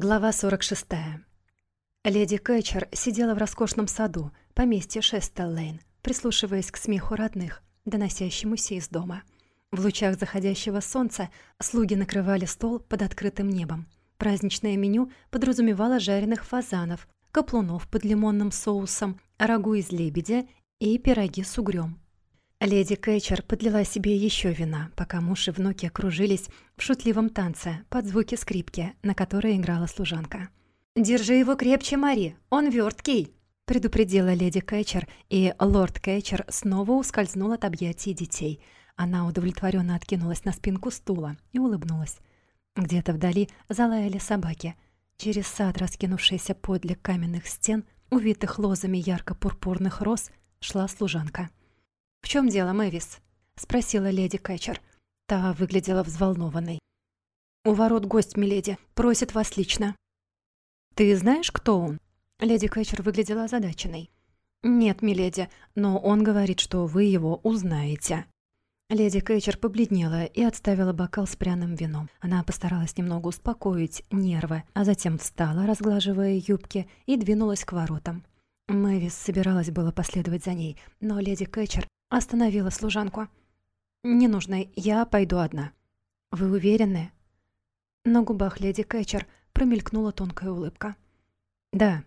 Глава 46. Леди Кэтчер сидела в роскошном саду, поместье Шестеллейн, прислушиваясь к смеху родных, доносящемуся из дома. В лучах заходящего солнца слуги накрывали стол под открытым небом. Праздничное меню подразумевало жареных фазанов, каплунов под лимонным соусом, рагу из лебедя и пироги с угрём. Леди Кэтчер подлила себе еще вина, пока муж и внуки окружились в шутливом танце под звуки скрипки, на которой играла служанка. «Держи его крепче, Мари, он верткий!» предупредила леди Кэтчер, и лорд Кэтчер снова ускользнул от объятий детей. Она удовлетворенно откинулась на спинку стула и улыбнулась. Где-то вдали залаяли собаки. Через сад, раскинувшийся подле каменных стен, увитых лозами ярко-пурпурных роз, шла служанка. «В чем дело, Мэвис?» — спросила леди Кэтчер. Та выглядела взволнованной. «У ворот гость, миледи, просит вас лично». «Ты знаешь, кто он?» Леди Кэтчер выглядела озадаченной. «Нет, миледи, но он говорит, что вы его узнаете». Леди Кэтчер побледнела и отставила бокал с пряным вином. Она постаралась немного успокоить нервы, а затем встала, разглаживая юбки, и двинулась к воротам. Мэвис собиралась было последовать за ней, но леди Кэтчер Остановила служанку. «Не нужно, я пойду одна». «Вы уверены?» На губах леди Кэтчер промелькнула тонкая улыбка. «Да.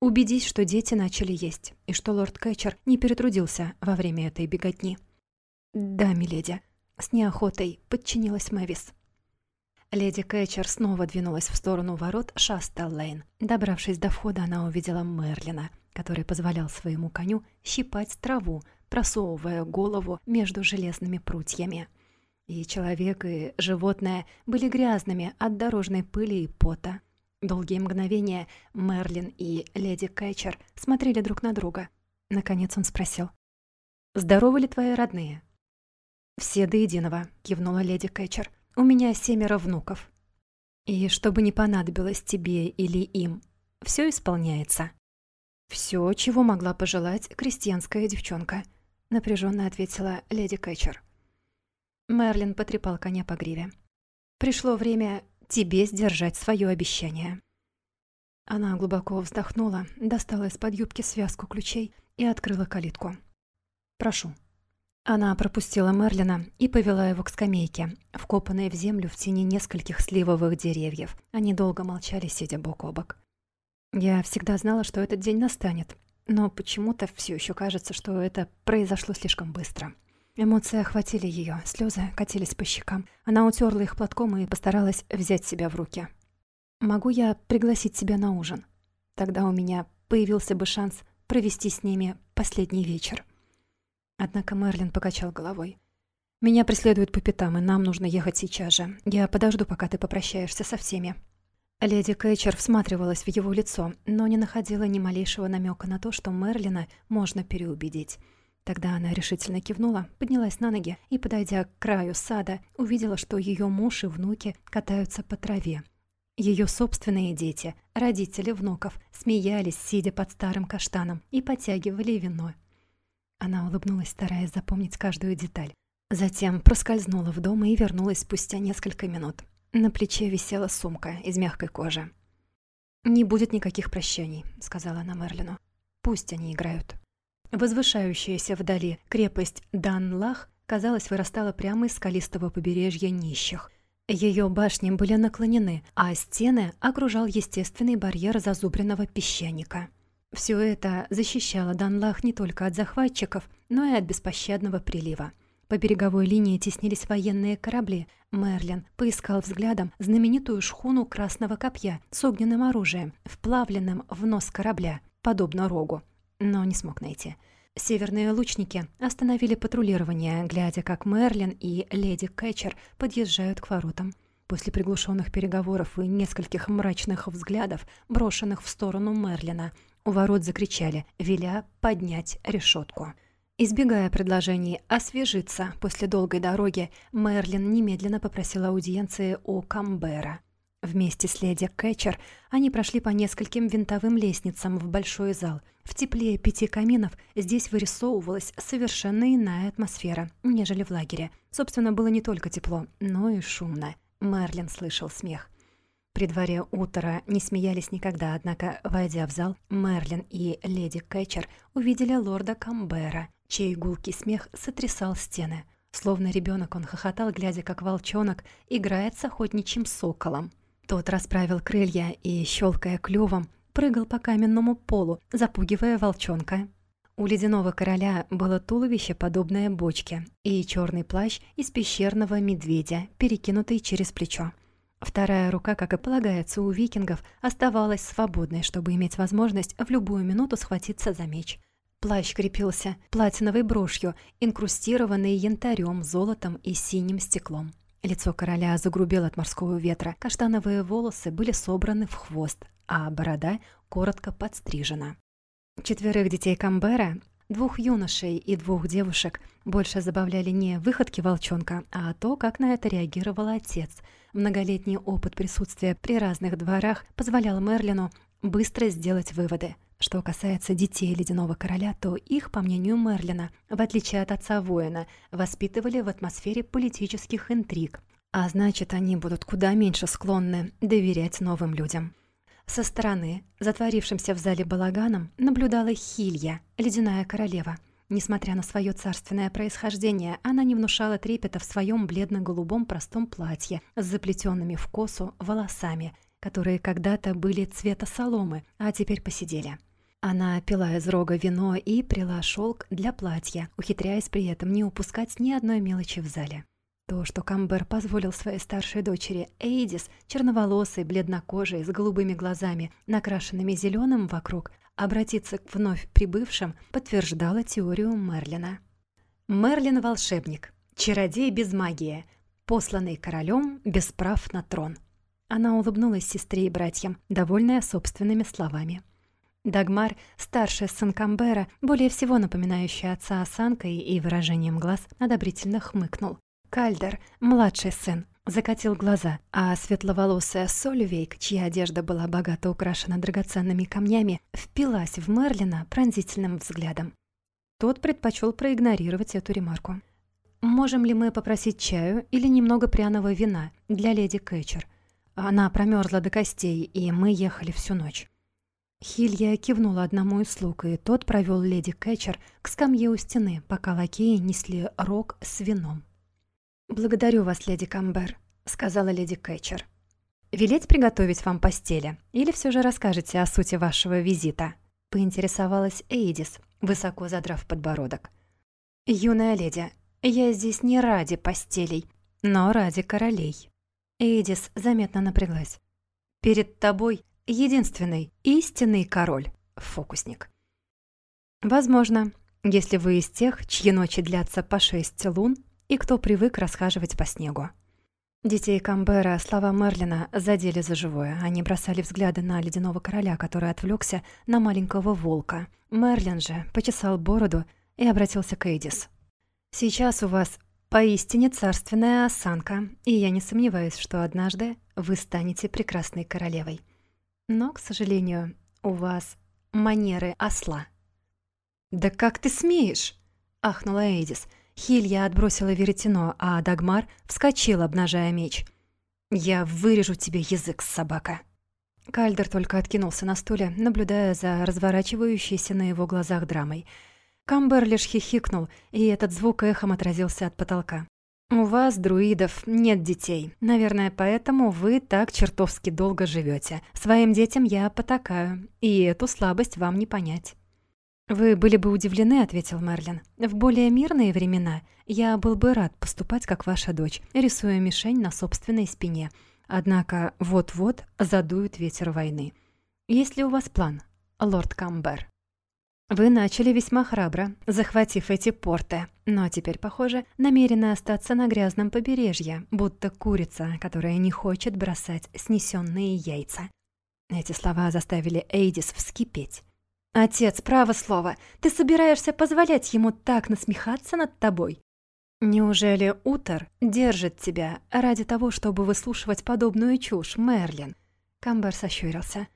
Убедись, что дети начали есть, и что лорд Кэтчер не перетрудился во время этой беготни». «Да, миледи». С неохотой подчинилась Мэвис. Леди Кэтчер снова двинулась в сторону ворот Шаста-Лейн. Добравшись до входа, она увидела Мерлина, который позволял своему коню щипать траву, просовывая голову между железными прутьями. И человек, и животное были грязными от дорожной пыли и пота. Долгие мгновения Мерлин и леди Кэтчер смотрели друг на друга. Наконец он спросил. «Здоровы ли твои родные?» «Все до единого», — кивнула леди Кэтчер. «У меня семеро внуков. И чтобы не понадобилось тебе или им, все исполняется». Все, чего могла пожелать крестьянская девчонка — напряженно ответила леди Кэтчер. Мерлин потрепал коня по гриве. «Пришло время тебе сдержать свое обещание». Она глубоко вздохнула, достала из-под юбки связку ключей и открыла калитку. «Прошу». Она пропустила Мерлина и повела его к скамейке, вкопанной в землю в тени нескольких сливовых деревьев. Они долго молчали, сидя бок о бок. «Я всегда знала, что этот день настанет», но почему-то все еще кажется, что это произошло слишком быстро. Эмоции охватили ее, слезы катились по щекам. Она утерла их платком и постаралась взять себя в руки. «Могу я пригласить тебя на ужин? Тогда у меня появился бы шанс провести с ними последний вечер». Однако Мерлин покачал головой. «Меня преследуют по пятам, и нам нужно ехать сейчас же. Я подожду, пока ты попрощаешься со всеми». Леди Кэтчер всматривалась в его лицо, но не находила ни малейшего намека на то, что Мерлина можно переубедить. Тогда она решительно кивнула, поднялась на ноги и, подойдя к краю сада, увидела, что ее муж и внуки катаются по траве. Ее собственные дети, родители внуков, смеялись, сидя под старым каштаном, и подтягивали вино. Она улыбнулась, стараясь запомнить каждую деталь. Затем проскользнула в дом и вернулась спустя несколько минут. На плече висела сумка из мягкой кожи. «Не будет никаких прощаний», — сказала она Мерлину. «Пусть они играют». Возвышающаяся вдали крепость Данлах, казалось, вырастала прямо из скалистого побережья нищих. Ее башни были наклонены, а стены окружал естественный барьер зазубренного песчаника. Все это защищало Данлах не только от захватчиков, но и от беспощадного прилива. По береговой линии теснились военные корабли. Мерлин поискал взглядом знаменитую шхуну Красного Копья с огненным оружием, вплавленным в нос корабля, подобно рогу, но не смог найти. Северные лучники остановили патрулирование, глядя, как Мерлин и леди Кэтчер подъезжают к воротам. После приглушенных переговоров и нескольких мрачных взглядов, брошенных в сторону Мерлина, у ворот закричали, веля поднять решетку. Избегая предложений освежиться после долгой дороги, Мерлин немедленно попросила аудиенции у Камбера. Вместе с леди Кэтчер они прошли по нескольким винтовым лестницам в большой зал. В тепле пяти каминов здесь вырисовывалась совершенно иная атмосфера, нежели в лагере. Собственно, было не только тепло, но и шумно. Мерлин слышал смех. При дворе утра не смеялись никогда, однако, войдя в зал, Мерлин и леди Кэтчер увидели лорда Камбера, чей гулкий смех сотрясал стены. Словно ребенок он хохотал, глядя, как волчонок играет с охотничьим соколом. Тот расправил крылья и, щелкая клювом, прыгал по каменному полу, запугивая волчонка. У ледяного короля было туловище, подобное бочке, и черный плащ из пещерного медведя, перекинутый через плечо. Вторая рука, как и полагается у викингов, оставалась свободной, чтобы иметь возможность в любую минуту схватиться за меч. Плащ крепился платиновой брошью, инкрустированной янтарем, золотом и синим стеклом. Лицо короля загрубело от морского ветра, каштановые волосы были собраны в хвост, а борода коротко подстрижена. Четверых детей Камбера Двух юношей и двух девушек больше забавляли не выходки волчонка, а то, как на это реагировал отец. Многолетний опыт присутствия при разных дворах позволял Мерлину быстро сделать выводы. Что касается детей Ледяного Короля, то их, по мнению Мерлина, в отличие от отца воина, воспитывали в атмосфере политических интриг, а значит, они будут куда меньше склонны доверять новым людям. Со стороны, затворившимся в зале балаганом, наблюдала Хилья, ледяная королева. Несмотря на свое царственное происхождение, она не внушала трепета в своем бледно-голубом простом платье с заплетенными в косу волосами, которые когда-то были цвета соломы, а теперь посидели. Она пила из рога вино и прила шелк для платья, ухитряясь при этом не упускать ни одной мелочи в зале. То, что Камбер позволил своей старшей дочери Эйдис, черноволосой, бледнокожей, с голубыми глазами, накрашенными зеленым вокруг, обратиться к вновь прибывшим, подтверждало теорию Мерлина. Мерлин — волшебник, чародей без магии, посланный королем без прав на трон. Она улыбнулась сестре и братьям, довольная собственными словами. Дагмар, старший сын Камбера, более всего напоминающий отца осанкой и выражением глаз, одобрительно хмыкнул. Кальдер, младший сын, закатил глаза, а светловолосая Сольвейк, чья одежда была богато украшена драгоценными камнями, впилась в Мерлина пронзительным взглядом. Тот предпочел проигнорировать эту ремарку. «Можем ли мы попросить чаю или немного пряного вина для леди Кэтчер? Она промерзла до костей, и мы ехали всю ночь». Хилья кивнула одному из слуг, и тот провел леди Кэтчер к скамье у стены, пока лакеи несли рог с вином. «Благодарю вас, леди Камбер», — сказала леди Кэтчер. «Велеть приготовить вам постели? Или все же расскажете о сути вашего визита?» — поинтересовалась Эйдис, высоко задрав подбородок. «Юная леди, я здесь не ради постелей, но ради королей». Эйдис заметно напряглась. «Перед тобой единственный истинный король, фокусник». «Возможно, если вы из тех, чьи ночи длятся по шесть лун и кто привык расхаживать по снегу. Детей Камбера слова Мерлина задели за живое. Они бросали взгляды на ледяного короля, который отвлекся на маленького волка. Мерлин же почесал бороду и обратился к Эйдис. «Сейчас у вас поистине царственная осанка, и я не сомневаюсь, что однажды вы станете прекрасной королевой. Но, к сожалению, у вас манеры осла». «Да как ты смеешь?» — ахнула Эйдис — Хилья отбросила веретено, а Дагмар вскочил, обнажая меч. «Я вырежу тебе язык, собака!» Кальдер только откинулся на стуле, наблюдая за разворачивающейся на его глазах драмой. Камбер лишь хихикнул, и этот звук эхом отразился от потолка. «У вас, друидов, нет детей. Наверное, поэтому вы так чертовски долго живете. Своим детям я потакаю, и эту слабость вам не понять». «Вы были бы удивлены», — ответил Мерлин. «В более мирные времена я был бы рад поступать, как ваша дочь, рисуя мишень на собственной спине. Однако вот-вот задует ветер войны. Есть ли у вас план, лорд Камбер?» «Вы начали весьма храбро, захватив эти порты, но теперь, похоже, намерены остаться на грязном побережье, будто курица, которая не хочет бросать снесенные яйца». Эти слова заставили Эйдис вскипеть. «Отец, право слово, ты собираешься позволять ему так насмехаться над тобой?» «Неужели Утер держит тебя ради того, чтобы выслушивать подобную чушь, Мерлин?» Камбер сощурился.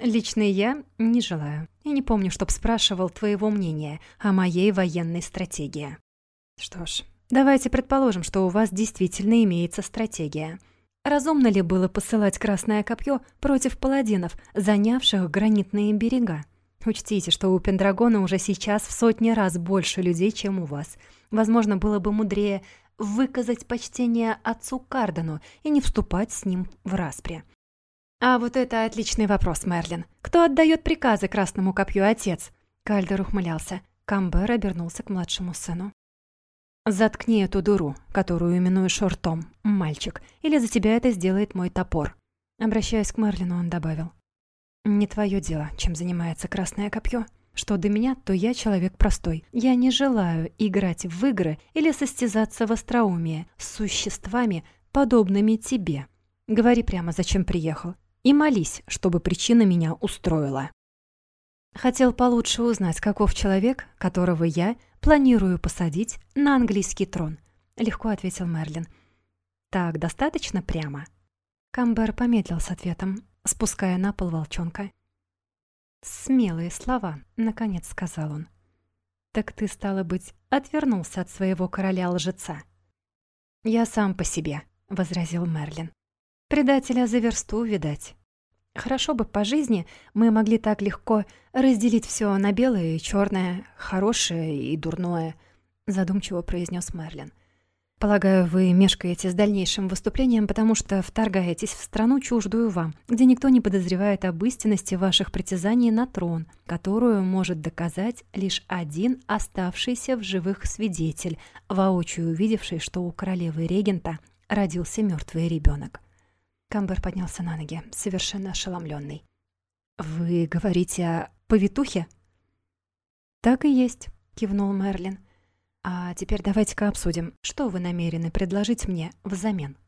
«Лично я не желаю. И не помню, чтоб спрашивал твоего мнения о моей военной стратегии». «Что ж, давайте предположим, что у вас действительно имеется стратегия. Разумно ли было посылать красное копье против паладинов, занявших гранитные берега? Учтите, что у Пендрагона уже сейчас в сотни раз больше людей, чем у вас. Возможно, было бы мудрее выказать почтение отцу Кардену и не вступать с ним в распри. «А вот это отличный вопрос, Мерлин. Кто отдает приказы Красному Копью, отец?» Кальдер ухмылялся. Камбер обернулся к младшему сыну. «Заткни эту дуру, которую именуешь ртом, мальчик, или за тебя это сделает мой топор». Обращаясь к Мерлину, он добавил. «Не твое дело, чем занимается Красное Копье. Что до меня, то я человек простой. Я не желаю играть в игры или состязаться в остроумие с существами, подобными тебе. Говори прямо, зачем приехал и молись, чтобы причина меня устроила. Хотел получше узнать, каков человек, которого я планирую посадить на английский трон, легко ответил Мерлин. Так достаточно прямо. Камбер помедлил с ответом, спуская на пол волчонка. «Смелые слова», — наконец сказал он. «Так ты, стало быть, отвернулся от своего короля-лжеца». «Я сам по себе», — возразил Мерлин. «Предателя за версту, видать. Хорошо бы по жизни мы могли так легко разделить все на белое и черное, хорошее и дурное, задумчиво произнес Мерлин. Полагаю, вы мешкаете с дальнейшим выступлением, потому что вторгаетесь в страну чуждую вам, где никто не подозревает об истинности ваших притязаний на трон, которую может доказать лишь один оставшийся в живых свидетель, воочию увидевший, что у королевы-регента родился мертвый ребенок. Камбер поднялся на ноги, совершенно ошеломленный. «Вы говорите о повитухе?» «Так и есть», — кивнул Мерлин. «А теперь давайте-ка обсудим, что вы намерены предложить мне взамен».